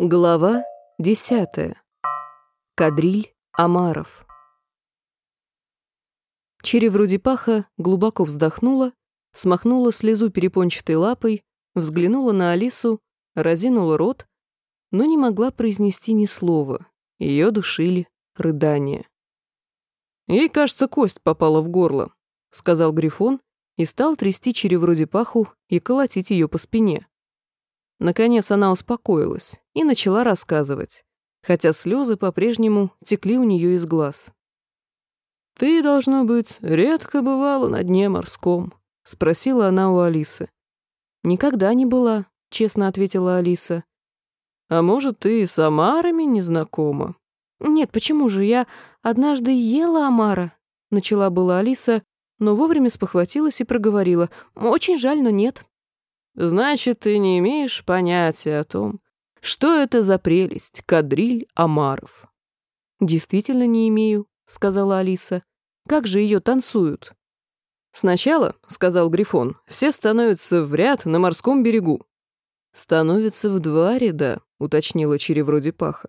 Глава десятая. Кадриль Амаров. Череврудипаха глубоко вздохнула, смахнула слезу перепончатой лапой, взглянула на Алису, разинула рот, но не могла произнести ни слова. Ее душили рыдания. «Ей, кажется, кость попала в горло», — сказал Грифон и стал трясти череврудипаху и колотить ее по спине. Наконец она успокоилась и начала рассказывать, хотя слезы по-прежнему текли у нее из глаз. «Ты, должно быть, редко бывала на дне морском», — спросила она у Алисы. «Никогда не была», — честно ответила Алиса. «А может, ты с омарами не знакома?» «Нет, почему же? Я однажды ела омара», — начала была Алиса, но вовремя спохватилась и проговорила. «Очень жаль, но нет». Значит, ты не имеешь понятия о том, что это за прелесть, кадриль Амаров. Действительно не имею, сказала Алиса. Как же ее танцуют? Сначала, сказал Грифон, все становятся в ряд на морском берегу. Становятся в два ряда, уточнила черевродипаха.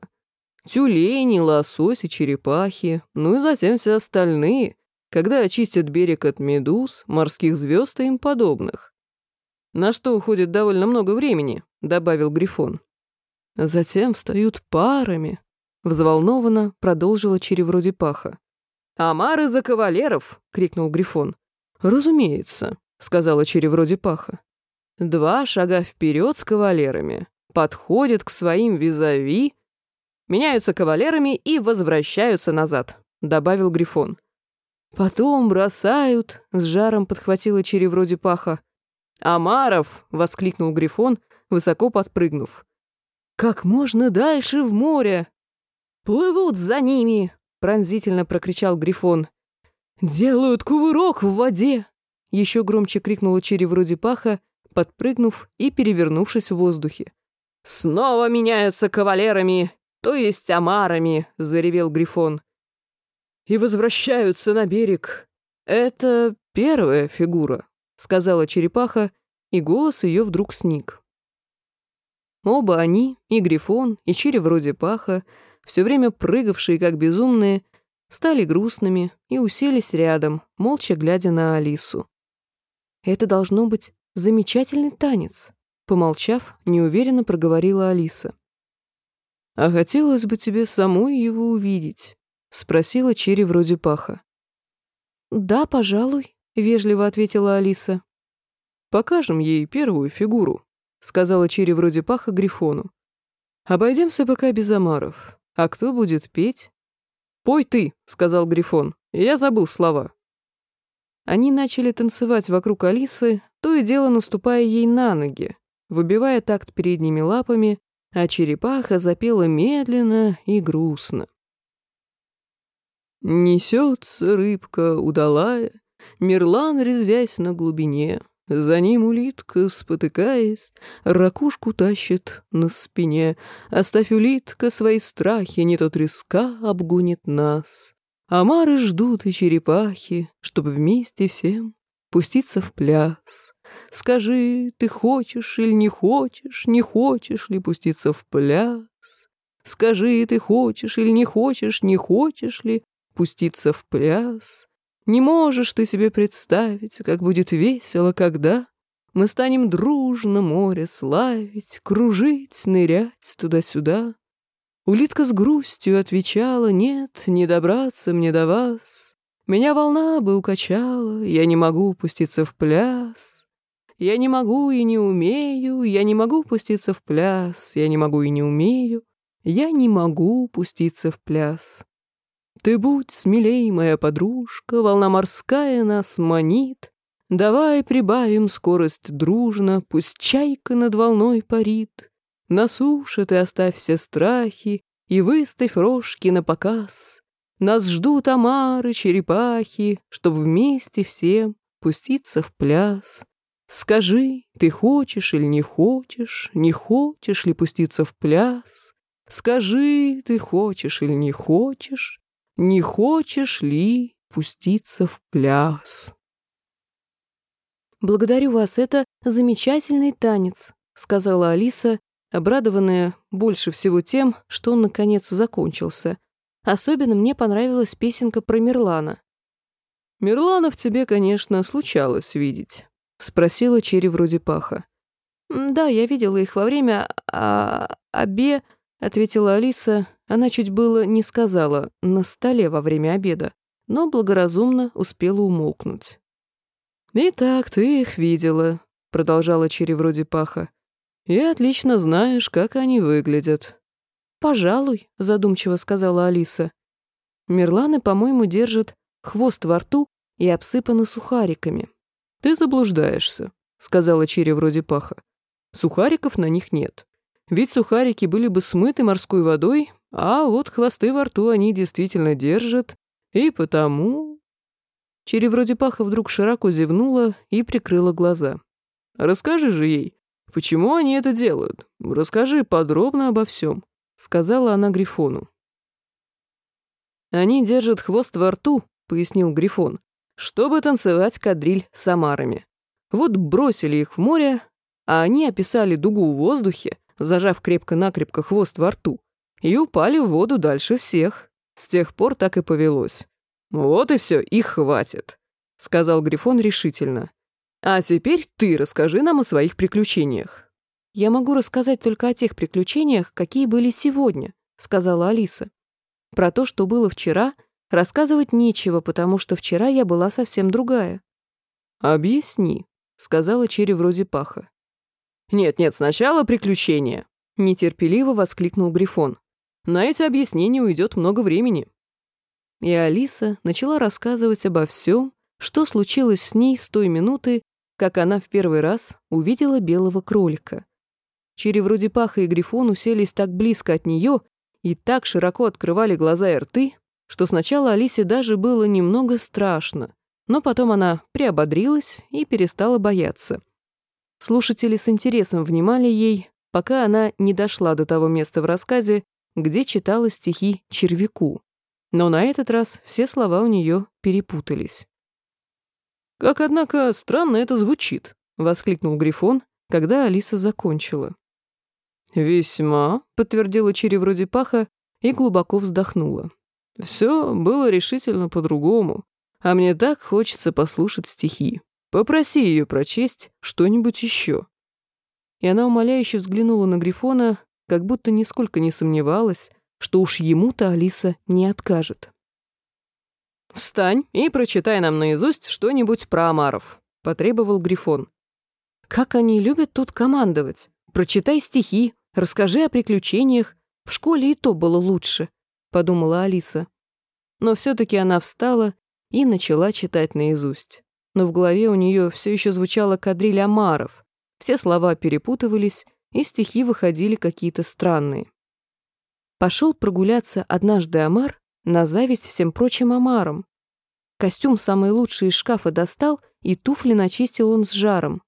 Тюлени, лососи, черепахи, ну и затем все остальные, когда очистят берег от медуз, морских звезд и им подобных на что уходит довольно много времени», — добавил Грифон. «Затем встают парами», — взволнованно продолжила черевродипаха. «Амары за кавалеров!» — крикнул Грифон. «Разумеется», — сказала черевродипаха. «Два шага вперед с кавалерами, подходят к своим визави, меняются кавалерами и возвращаются назад», — добавил Грифон. «Потом бросают», — с жаром подхватила черевродипаха. «Амаров!» — воскликнул Грифон, высоко подпрыгнув. «Как можно дальше в море?» «Плывут за ними!» — пронзительно прокричал Грифон. «Делают кувырок в воде!» Еще громче крикнула Черри вроде паха, подпрыгнув и перевернувшись в воздухе. «Снова меняются кавалерами, то есть омарами!» — заревел Грифон. «И возвращаются на берег. Это первая фигура», — сказала черепаха, и голос ее вдруг сник. Оба они, и Грифон, и Чири вроде паха, все время прыгавшие как безумные, стали грустными и уселись рядом, молча глядя на Алису. «Это должно быть замечательный танец», — помолчав, неуверенно проговорила Алиса. «А хотелось бы тебе самой его увидеть», — спросила Черри вроде паха. «Да, пожалуй», — вежливо ответила Алиса. «Покажем ей первую фигуру», — сказала Черри вроде паха Грифону. «Обойдемся пока без омаров. А кто будет петь?» «Пой ты», — сказал Грифон. «Я забыл слова». Они начали танцевать вокруг Алисы, то и дело наступая ей на ноги, выбивая такт передними лапами, а черепаха запела медленно и грустно. Несется рыбка удалая, Мерлан, резвясь на глубине, за ним улитка, спотыкаясь, ракушку тащит на спине. Оставь, улитка, свои страхи, не то треска обгонит нас. Амары ждут и черепахи, чтобы вместе всем пуститься в пляс. Скажи, ты хочешь или не хочешь, не хочешь ли пуститься в пляс? Скажи, ты хочешь или не хочешь, не хочешь ли пуститься в пляс? Не можешь ты себе представить, как будет весело, когда мы станем дружно море славить, кружить, нырять туда-сюда. Улитка с грустью отвечала, нет, не добраться мне до вас. Меня волна бы укачала, я не могу пуститься в пляс. Я не могу и не умею, я не могу пуститься в пляс, я не могу и не умею, я не могу пуститься в пляс. Ты будь смелей, моя подружка, волна морская нас манит. Давай прибавим скорость дружно, пусть чайка над волной парит. На суше ты оставь все страхи и выставь рожки на показ. Нас ждут омары, черепахи, чтоб вместе всем пуститься в пляс. Скажи, ты хочешь или не хочешь, не хочешь ли пуститься в пляс? Скажи, ты хочешь или не хочешь, не хочешь ли пуститься в пляс? «Благодарю вас, это замечательный танец», — сказала Алиса, обрадованная больше всего тем, что он наконец закончился. Особенно мне понравилась песенка про Мирлана. «Мирланов тебе, конечно, случалось видеть», — спросила Черри вроде паха. «Да, я видела их во время а... обе...» — ответила Алиса. Она чуть было не сказала «на столе во время обеда», но благоразумно успела умолкнуть. «Итак, ты их видела», — продолжала Черри вроде паха. «И отлично знаешь, как они выглядят». «Пожалуй», — задумчиво сказала Алиса. «Мерланы, по-моему, держат хвост во рту и обсыпаны сухариками». «Ты заблуждаешься», — сказала Черри вроде паха. «Сухариков на них нет. Ведь сухарики были бы смыты морской водой, а вот хвосты во рту они действительно держат, и потому...» Черри вроде паха вдруг широко зевнула и прикрыла глаза. «Расскажи же ей, почему они это делают? Расскажи подробно обо всем», — сказала она Грифону. «Они держат хвост во рту», — пояснил Грифон, «чтобы танцевать кадриль с омарами. Вот бросили их в море, а они описали дугу в воздухе, зажав крепко-накрепко хвост во рту, и упали в воду дальше всех. С тех пор так и повелось. «Вот и все, их хватит», — сказал Грифон решительно. «А теперь ты расскажи нам о своих приключениях». «Я могу рассказать только о тех приключениях, какие были сегодня», — сказала Алиса. «Про то, что было вчера, рассказывать нечего, потому что вчера я была совсем другая». «Объясни», — сказала Черри вроде паха. «Нет-нет, сначала приключения», — нетерпеливо воскликнул Грифон. «На эти объяснения уйдет много времени». И Алиса начала рассказывать обо всем, что случилось с ней с той минуты, как она в первый раз увидела белого кролика. Черри вроде паха и Грифон уселись так близко от нее и так широко открывали глаза и рты, что сначала Алисе даже было немного страшно, но потом она приободрилась и перестала бояться. Слушатели с интересом внимали ей, пока она не дошла до того места в рассказе, где читала стихи червяку. Но на этот раз все слова у нее перепутались. «Как, однако, странно это звучит», — воскликнул Грифон, когда Алиса закончила. «Весьма», — подтвердила Черри вроде паха и глубоко вздохнула. «Все было решительно по-другому, а мне так хочется послушать стихи». Попроси ее прочесть что-нибудь еще». И она умоляюще взглянула на Грифона, как будто нисколько не сомневалась, что уж ему-то Алиса не откажет. «Встань и прочитай нам наизусть что-нибудь про омаров», — потребовал Грифон. «Как они любят тут командовать. Прочитай стихи, расскажи о приключениях. В школе и то было лучше», — подумала Алиса. Но все-таки она встала и начала читать наизусть но в голове у нее все еще звучала кадриль Амаров. Все слова перепутывались, и стихи выходили какие-то странные. Пошел прогуляться однажды Амар на зависть всем прочим Амарам. Костюм самый лучший из шкафа достал, и туфли начистил он с жаром.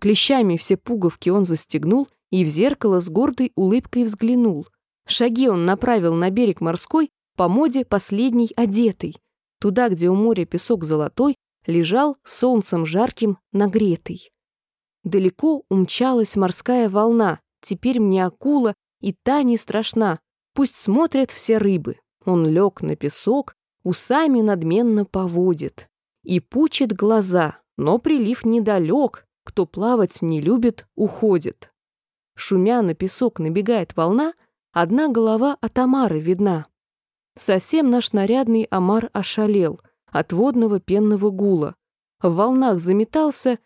Клещами все пуговки он застегнул и в зеркало с гордой улыбкой взглянул. Шаги он направил на берег морской, по моде последний одетый. Туда, где у моря песок золотой, лежал солнцем жарким нагретый. Далеко умчалась морская волна, теперь мне акула, и та не страшна. Пусть смотрят все рыбы. Он лег на песок, усами надменно поводит. И пучит глаза, но прилив недалек, кто плавать не любит, уходит. Шумя на песок набегает волна, одна голова от Амары видна. Совсем наш нарядный Амар ошалел — от водного пенного гула. В волнах заметался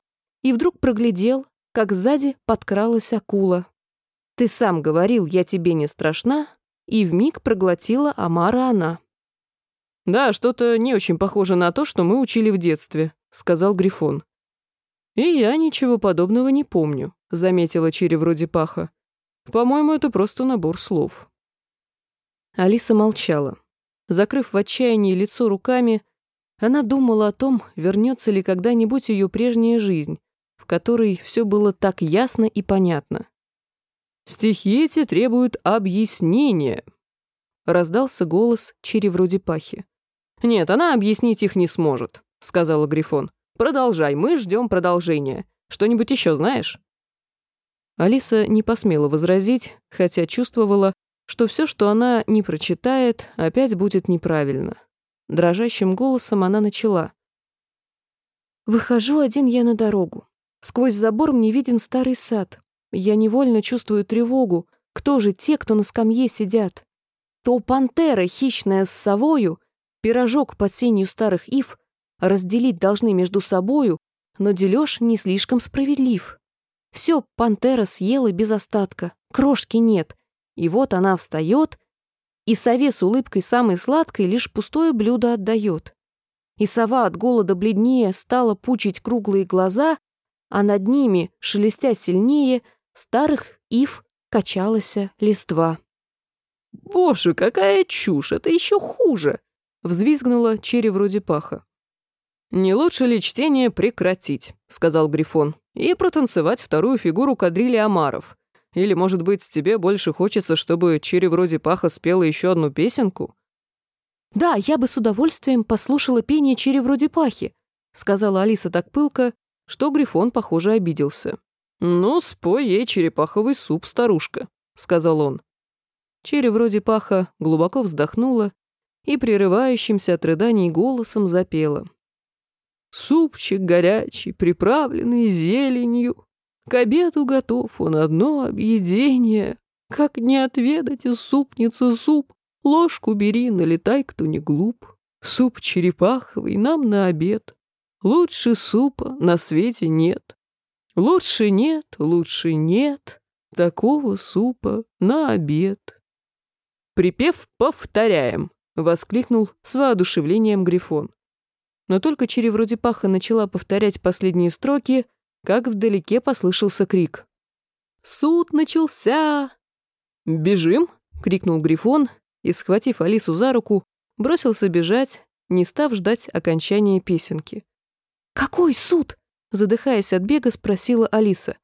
и вдруг проглядел, как сзади подкралась акула. «Ты сам говорил, я тебе не страшна», и вмиг проглотила Амара она. «Да, что-то не очень похоже на то, что мы учили в детстве», — сказал Грифон. «И я ничего подобного не помню», — заметила Чири вроде паха. «По-моему, это просто набор слов». Алиса молчала. Закрыв в отчаянии лицо руками, она думала о том, вернется ли когда-нибудь ее прежняя жизнь, в которой все было так ясно и понятно. «Стихи эти требуют объяснения», — раздался голос Чири вроде пахи. «Нет, она объяснить их не сможет», — сказала Грифон. «Продолжай, мы ждем продолжения. Что-нибудь еще знаешь?» Алиса не посмела возразить, хотя чувствовала, что все, что она не прочитает, опять будет неправильно. Дрожащим голосом она начала. «Выхожу один я на дорогу. Сквозь забор мне виден старый сад. Я невольно чувствую тревогу. Кто же те, кто на скамье сидят? То пантера, хищная с совою, пирожок под сенью старых ив, разделить должны между собою, но дележ не слишком справедлив. Все пантера съела без остатка, крошки нет. И вот она встает, и сове с улыбкой самой сладкой лишь пустое блюдо отдает. И сова от голода бледнее стала пучить круглые глаза, а над ними, шелестя сильнее, старых ив качалась листва. «Боже, какая чушь! Это еще хуже!» — взвизгнула черри вроде паха. «Не лучше ли чтение прекратить?» — сказал Грифон. «И протанцевать вторую фигуру кадрили Амаров. Или, может быть, тебе больше хочется, чтобы черри вроде паха спела еще одну песенку?» «Да, я бы с удовольствием послушала пение черри вроде пахи», — сказала Алиса так пылко, что Грифон, похоже, обиделся. «Ну, спой ей черепаховый суп, старушка», — сказал он. Черри вроде паха глубоко вздохнула и прерывающимся от рыданий голосом запела. Супчик горячий, приправленный зеленью. К обеду готов он одно объедение. Как не отведать из супницы суп, ложку бери, налетай, кто не глуп. Суп черепаховый нам на обед. Лучше супа на свете нет. Лучше нет, лучше нет такого супа на обед. Припев повторяем, воскликнул с воодушевлением Грифон. Но только вроде паха начала повторять последние строки, как вдалеке послышался крик. «Суд начался!» «Бежим!» — крикнул Грифон и, схватив Алису за руку, бросился бежать, не став ждать окончания песенки. «Какой суд?» — задыхаясь от бега, спросила Алиса.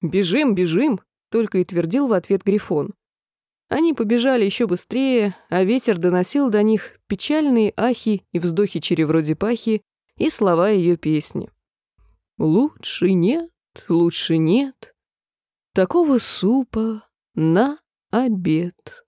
«Бежим, бежим!» — только и твердил в ответ Грифон. Они побежали еще быстрее, а ветер доносил до них печальные ахи и вздохи черевроди-пахи и слова ее песни. «Лучше нет, лучше нет такого супа на обед».